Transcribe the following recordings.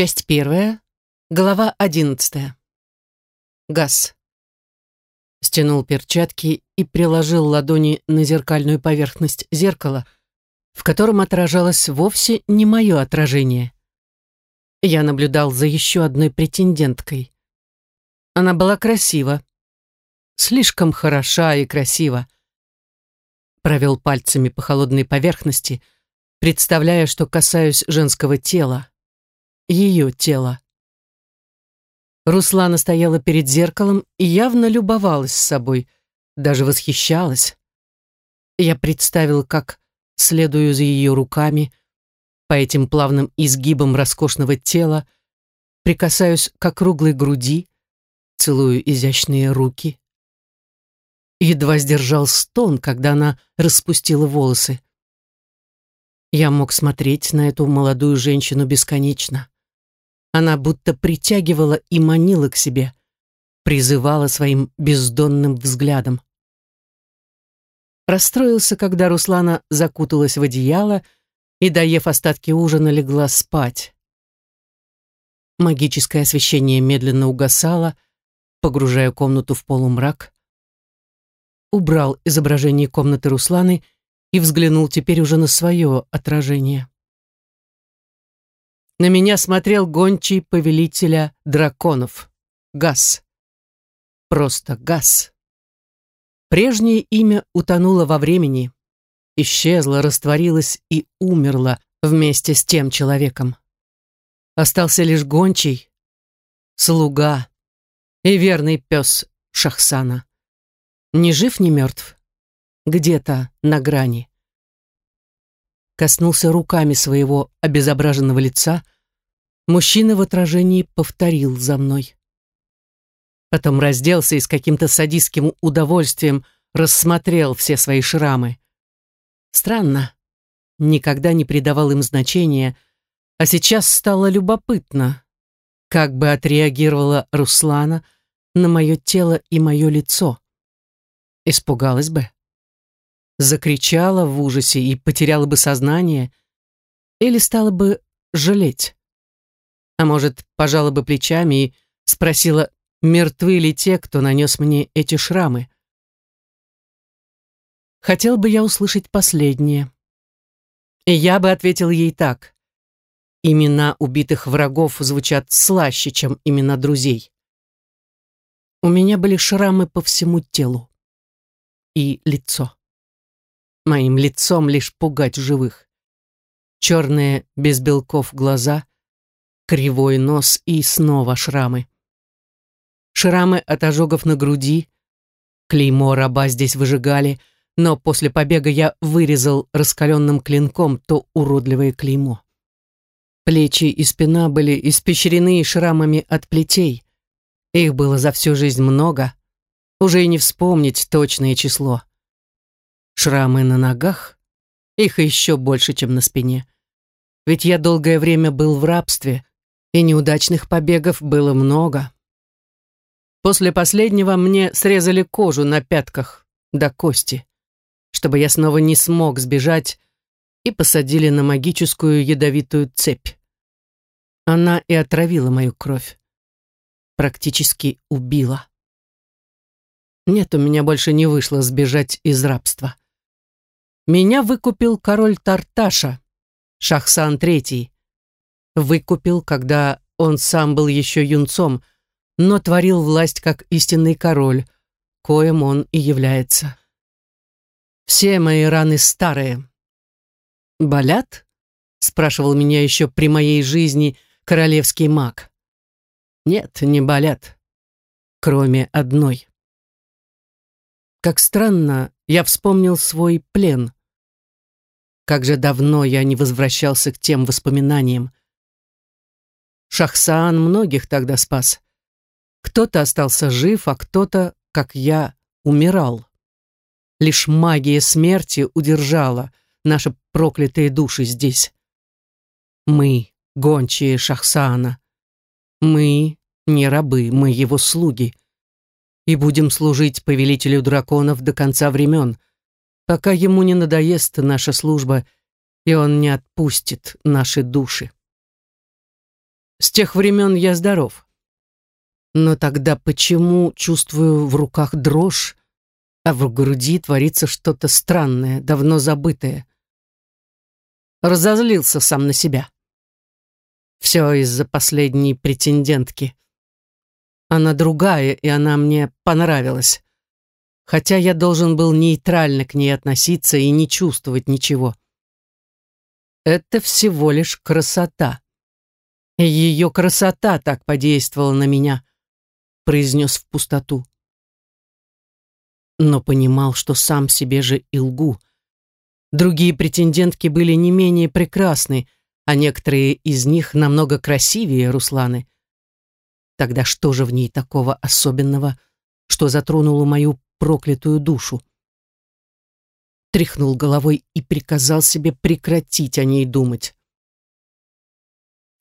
Часть первая, глава одиннадцатая. Газ. Стянул перчатки и приложил ладони на зеркальную поверхность зеркала, в котором отражалось вовсе не мое отражение. Я наблюдал за еще одной претенденткой. Она была красива. Слишком хороша и красива. Провел пальцами по холодной поверхности, представляя, что касаюсь женского тела ее тело. Руслана стояла перед зеркалом и явно любовалась собой, даже восхищалась. Я представил, как следую за ее руками, по этим плавным изгибам роскошного тела, прикасаюсь к округлой груди, целую изящные руки. Едва сдержал стон, когда она распустила волосы. Я мог смотреть на эту молодую женщину бесконечно. Она будто притягивала и манила к себе, призывала своим бездонным взглядом. Расстроился, когда Руслана закуталась в одеяло и, доев остатки ужина, легла спать. Магическое освещение медленно угасало, погружая комнату в полумрак. Убрал изображение комнаты Русланы и взглянул теперь уже на свое отражение. На меня смотрел гончий повелителя драконов. Газ. Просто газ. Прежнее имя утонуло во времени, исчезло, растворилось и умерло вместе с тем человеком. Остался лишь гончий, слуга и верный пес Шахсана. Ни жив, ни мертв. Где-то на грани коснулся руками своего обезображенного лица, мужчина в отражении повторил за мной. Потом разделся и с каким-то садистским удовольствием рассмотрел все свои шрамы. Странно, никогда не придавал им значения, а сейчас стало любопытно, как бы отреагировала Руслана на мое тело и мое лицо. Испугалась бы закричала в ужасе и потеряла бы сознание, или стала бы жалеть. А может, пожала бы плечами и спросила, мертвы ли те, кто нанес мне эти шрамы. Хотел бы я услышать последнее. И я бы ответил ей так. Имена убитых врагов звучат слаще, чем имена друзей. У меня были шрамы по всему телу и лицо моим лицом лишь пугать живых. Черные, без белков глаза, кривой нос и снова шрамы. Шрамы от ожогов на груди, клеймо раба здесь выжигали, но после побега я вырезал раскаленным клинком то уродливое клеймо. Плечи и спина были испещрены шрамами от плетей. Их было за всю жизнь много, уже и не вспомнить точное число. Шрамы на ногах? Их еще больше, чем на спине. Ведь я долгое время был в рабстве, и неудачных побегов было много. После последнего мне срезали кожу на пятках до кости, чтобы я снова не смог сбежать, и посадили на магическую ядовитую цепь. Она и отравила мою кровь. Практически убила. Нет, у меня больше не вышло сбежать из рабства. Меня выкупил король Тарташа, Шахсан III. Выкупил, когда он сам был еще юнцом, но творил власть как истинный король, коим он и является. Все мои раны старые. «Болят?» — спрашивал меня еще при моей жизни королевский маг. «Нет, не болят. Кроме одной». Как странно, я вспомнил свой плен. Как же давно я не возвращался к тем воспоминаниям. Шахсаан многих тогда спас. Кто-то остался жив, а кто-то, как я, умирал. Лишь магия смерти удержала наши проклятые души здесь. Мы, гончие Шахсаана. Мы не рабы, мы его слуги. И будем служить повелителю драконов до конца времен — пока ему не надоест наша служба, и он не отпустит наши души. С тех времен я здоров. Но тогда почему чувствую в руках дрожь, а в груди творится что-то странное, давно забытое? Разозлился сам на себя. Все из-за последней претендентки. Она другая, и она мне понравилась. Хотя я должен был нейтрально к ней относиться и не чувствовать ничего. Это всего лишь красота. И ее красота так подействовала на меня, произнес в пустоту. Но понимал, что сам себе же и лгу. Другие претендентки были не менее прекрасны, а некоторые из них намного красивее Русланы. Тогда что же в ней такого особенного, что затронуло мою проклятую душу? Тряхнул головой и приказал себе прекратить о ней думать.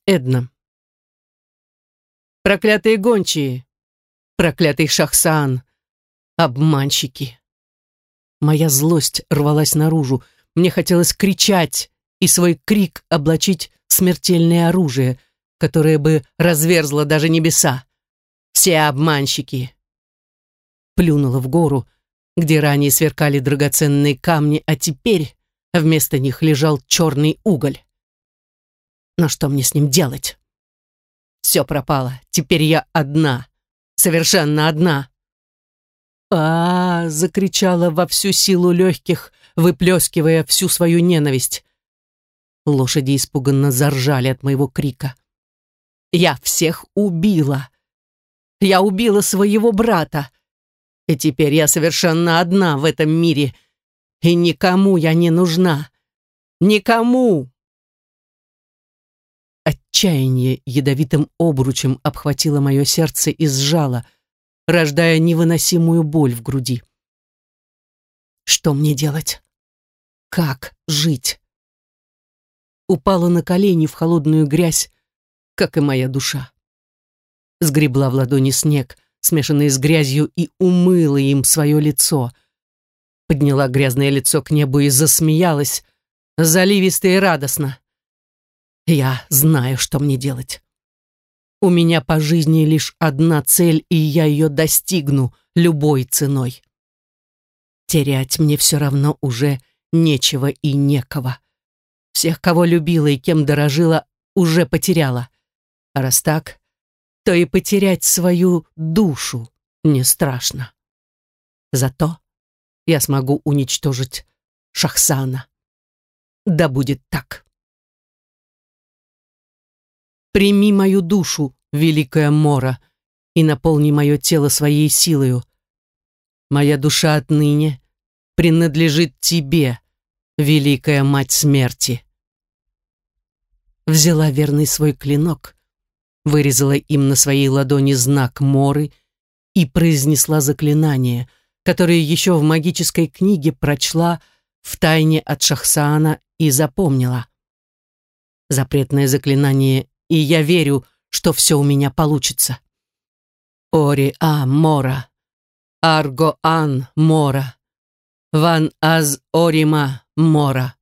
Эдна. Проклятые гончие! Проклятый Шахсан! Обманщики! Моя злость рвалась наружу. Мне хотелось кричать, и свой крик облачить в смертельное оружие, которое бы разверзло даже небеса. Все обманщики. Плюнула в гору, где ранее сверкали драгоценные камни, а теперь вместо них лежал черный уголь. Но что мне с ним делать? Все пропало. Теперь я одна. Совершенно одна. А, -а, -а закричала во всю силу легких, выплескивая всю свою ненависть. Лошади испуганно заржали от моего крика. «Я всех убила! Я убила своего брата! И теперь я совершенно одна в этом мире, и никому я не нужна! Никому!» Отчаяние ядовитым обручем обхватило мое сердце и сжало, рождая невыносимую боль в груди. Что мне делать? Как жить? упала на колени в холодную грязь, как и моя душа. Сгребла в ладони снег, смешанный с грязью, и умыла им свое лицо. Подняла грязное лицо к небу и засмеялась, заливисто и радостно. Я знаю, что мне делать. У меня по жизни лишь одна цель, и я ее достигну любой ценой. Терять мне все равно уже нечего и некого. Всех, кого любила и кем дорожила, уже потеряла. А раз так, то и потерять свою душу не страшно. Зато я смогу уничтожить Шахсана. Да будет так. Прими мою душу, великая Мора, и наполни мое тело своей силою. Моя душа отныне принадлежит тебе, великая мать смерти. Взяла верный свой клинок, вырезала им на своей ладони знак Моры и произнесла заклинание, которое еще в магической книге прочла в тайне от Шахсаана и запомнила. Запретное заклинание, и я верю, что все у меня получится. Ори-А Мора, Арго-Ан Мора, Ван-Аз Орима Мора.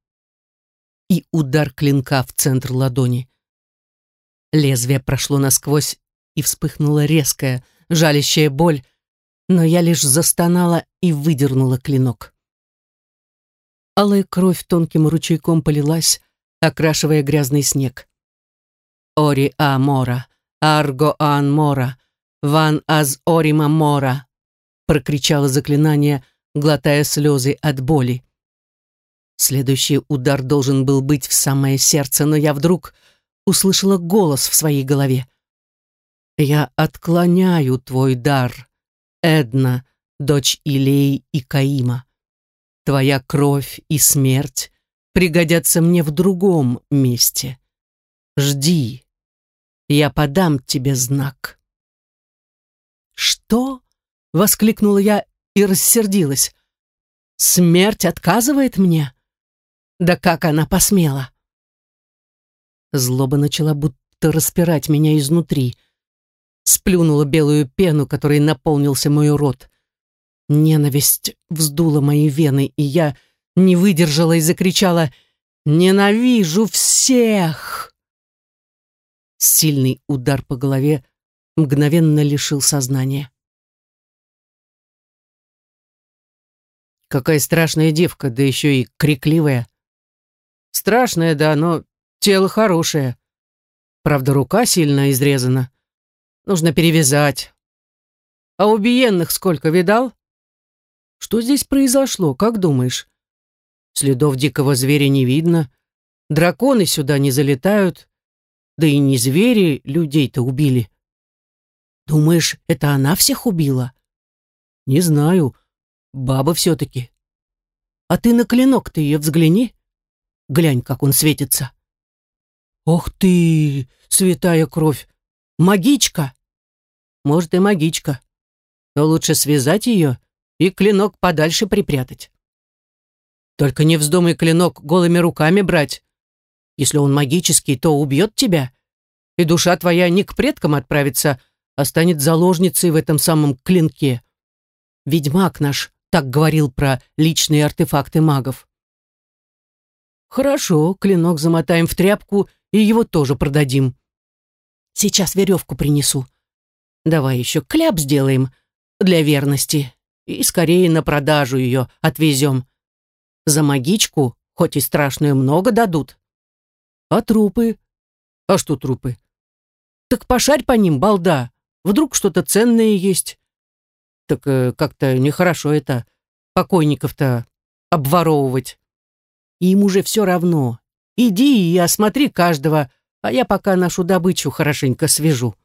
И удар клинка в центр ладони. Лезвие прошло насквозь и вспыхнула резкая, жалящая боль, но я лишь застонала и выдернула клинок. Алая кровь тонким ручейком полилась, окрашивая грязный снег. «Ори а мора, арго ан мора, ван аз орима мора», прокричало заклинание, глотая слезы от боли. Следующий удар должен был быть в самое сердце, но я вдруг услышала голос в своей голове. «Я отклоняю твой дар, Эдна, дочь Илей и Каима. Твоя кровь и смерть пригодятся мне в другом месте. Жди, я подам тебе знак». «Что?» — воскликнула я и рассердилась. «Смерть отказывает мне?» Да как она посмела? Злоба начала будто распирать меня изнутри. Сплюнула белую пену, которой наполнился мой рот. Ненависть вздула мои вены, и я не выдержала и закричала «Ненавижу всех!» Сильный удар по голове мгновенно лишил сознания. Какая страшная девка, да еще и крикливая. Страшная, да, но тело хорошее. Правда, рука сильно изрезана. Нужно перевязать. А убиенных сколько видал? Что здесь произошло, как думаешь? Следов дикого зверя не видно. Драконы сюда не залетают. Да и не звери людей-то убили. Думаешь, это она всех убила? Не знаю. Баба все-таки. А ты на клинок-то ее взгляни. Глянь, как он светится. Ох ты, святая кровь! Магичка! Может, и магичка. Но лучше связать ее и клинок подальше припрятать. Только не вздумай клинок голыми руками брать. Если он магический, то убьет тебя, и душа твоя не к предкам отправится, а станет заложницей в этом самом клинке. Ведьмак наш так говорил про личные артефакты магов. Хорошо, клинок замотаем в тряпку и его тоже продадим. Сейчас веревку принесу. Давай еще кляп сделаем для верности и скорее на продажу ее отвезем. За магичку, хоть и страшную, много дадут. А трупы? А что трупы? Так пошарь по ним, балда. Вдруг что-то ценное есть. Так э, как-то нехорошо это, покойников-то обворовывать. И им уже все равно. Иди и осмотри каждого, а я пока нашу добычу хорошенько свяжу.